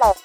Let's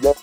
Let's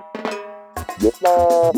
Let's go.